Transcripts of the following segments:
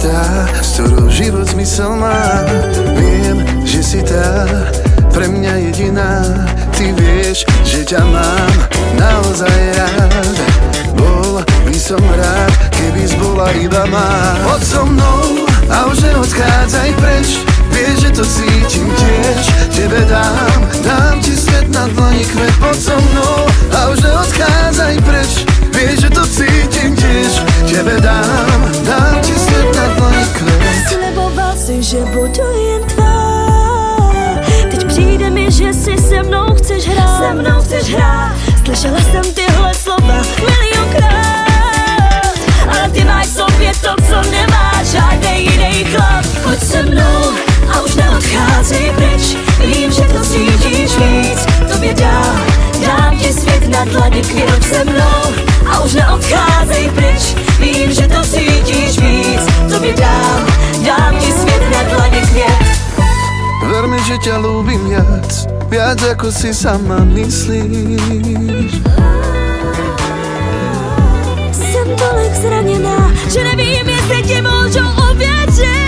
tá, s ktorou život zmysel má. Viem, že si tá, pre mňa jediná. Ty vieš, že ťa mám naozaj rád. Bol by som rád, keby zbola iba má. Poď so mnou a už neodchádzaj preč Hrát Slyšela jsem tyhle slova milionkrát. Ale ty máš v sobě to, co nemá žádnej jiný chlap. Pojď se mnou a už neodcházej pryč. Vím, že to cítíš víc. Tobě dám, dám ti svět na dlani Pojď se mnou. A už neodcházej pryč. Vím, že to cítíš víc. Tobě dám, dám ti svět na dlani květ. Ver mi, že ťa ľúbim viac Viac ako si sama myslíš. Jsem tolik zraněná, že nevím, jestli ti můžu uvěřit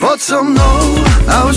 Poď so mnou a už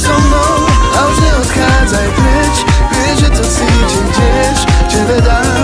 co mną A już nie odchadzaj precz Wiesz, że to idzie gdzieś Ciebie dam